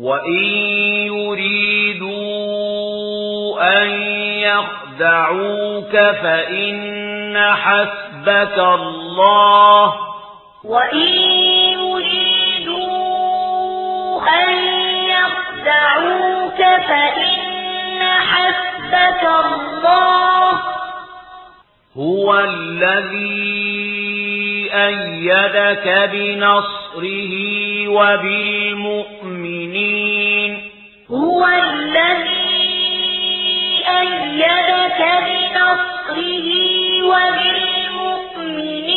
وَإِن يُرِيدُوا أَن يَخْدَعُوكَ فَإِنَّ حَسْبَكَ اللَّهُ وَإِن يُرِيدُوا أَن يَخْدَعُوكَ فَإِنَّ حَسْبَكَ اللَّهُ هُوَ الَّذِي أَيَّدَكَ بِنَصْرِهِ نصره وبالمؤمنين هو الذي أيدك بنصره وبالمؤمنين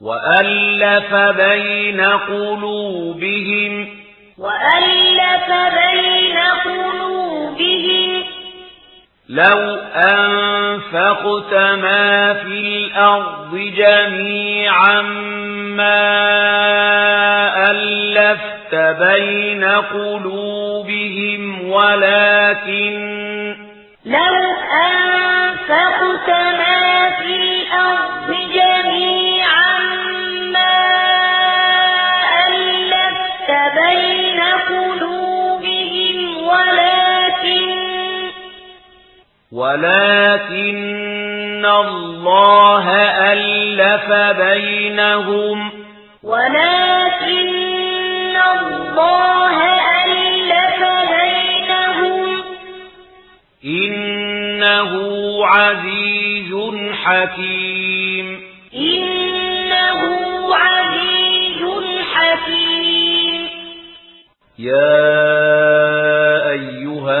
وألف بين قلوبهم وألف بين قلوبهم لو أنفقت ما في الأرض جميعا ما ألفت بين قلوبهم ولكن لو أنفقت ما في الأرض جميعا ما ألفت بين قلوبهم ولكن ولكن الله ألفت وَأَلَّفَ بَيْنَهُمْ وَلَكِنَّ اللَّهَ أَلَّفَ بَيْنَهُمْ إِنَّهُ عَزِيزٌ حَكِيمٌ إِنَّهُ عَزِيزٌ حَكِيمٌ يَا أَيُّهَا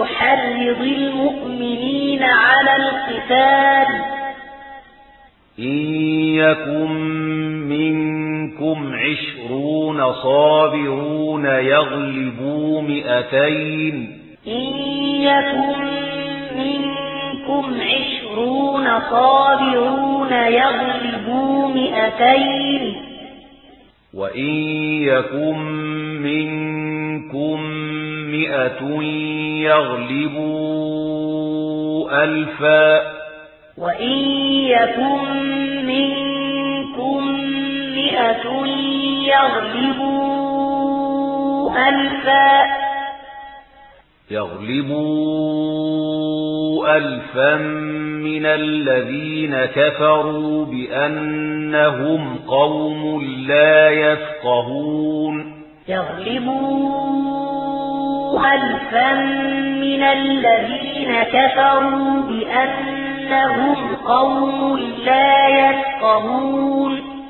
يحرض المؤمنين على القتال إن يكن منكم عشرون صابرون يغلبوا مئتين إن يكن منكم عشرون صابرون يغلبوا مئتين وإن يكن منكم مئة يغلبوا ألفا. وإن يكن منكم مئة يغلبوا ألفا. يغلبوا ألفا من الذين كفروا بأنهم قوم لا يفقهون. يغلبوا ألفا من الذين كفروا بأنهم قوم لا يتقهون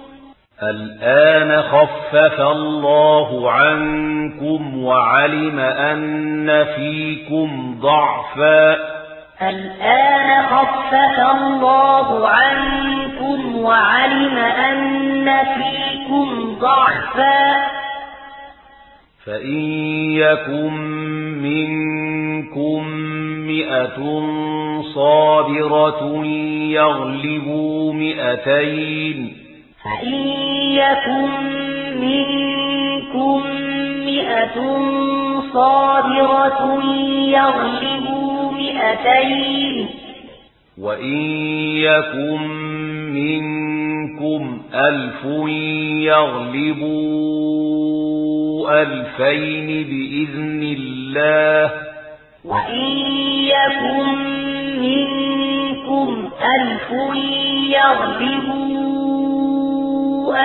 الآن خفف الله عنكم وعلم أن فيكم ضعفا. الآن خفف الله عنكم وعلم أن فيكم ضعفا. فَإِن يَكُن مِّنكُم مِّئَةٌ صَابِرَةٌ يَغْلِبُوا مِئَتَيْنِ فَإِن يَكُن مِّنكُم مِّئَةٌ صَابِرَةٌ يَغْلِبُوا مِئَتَيْنِ وَإِن يَكُن مِّنكُم أَلْفٌ يَغْلِبُوا ألفين بإذن الله. وإن يكن منكم ألف يغلبوا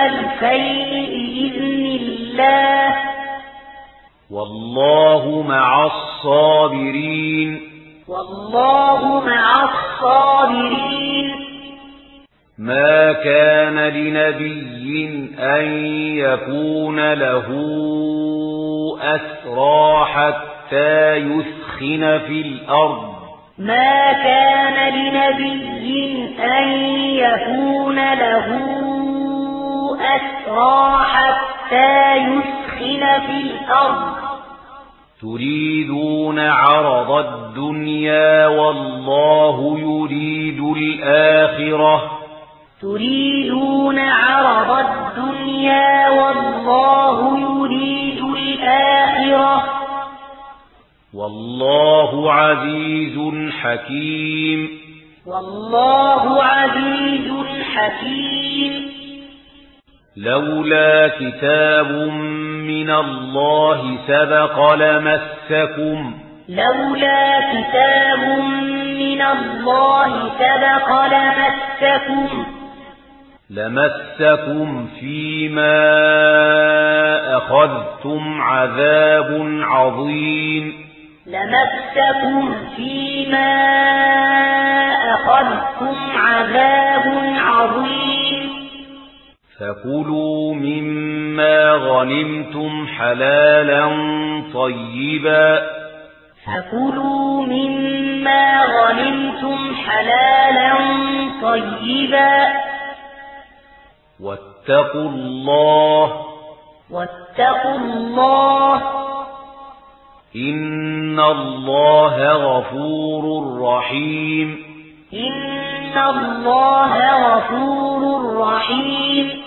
ألفين بإذن الله. والله مع الصابرين. والله مع الصابرين. ما كان لنبي أن يكون له أسرى حتى يسخن في الأرض. ما كان لنبي أن يكون له أسرى حتى يسخن في الأرض. تريدون عرض الدنيا والله يريد الآخرة. تريدون عرض الدنيا والله يريد الآخرة. والله عزيز حكيم. والله عزيز حكيم. لولا كتاب من الله سبق لمسكم. لولا كتاب من الله سبق لمسكم. لمسكم فيما أخذتم عذاب عظيم لمسكم فيما أخذتم عذاب عظيم فكلوا مما غنمتم حلالا طيبا فكلوا مما غنمتم حلالا طيبا واتقوا الله. واتقوا الله. إن الله غفور رحيم. إن الله غفور رحيم.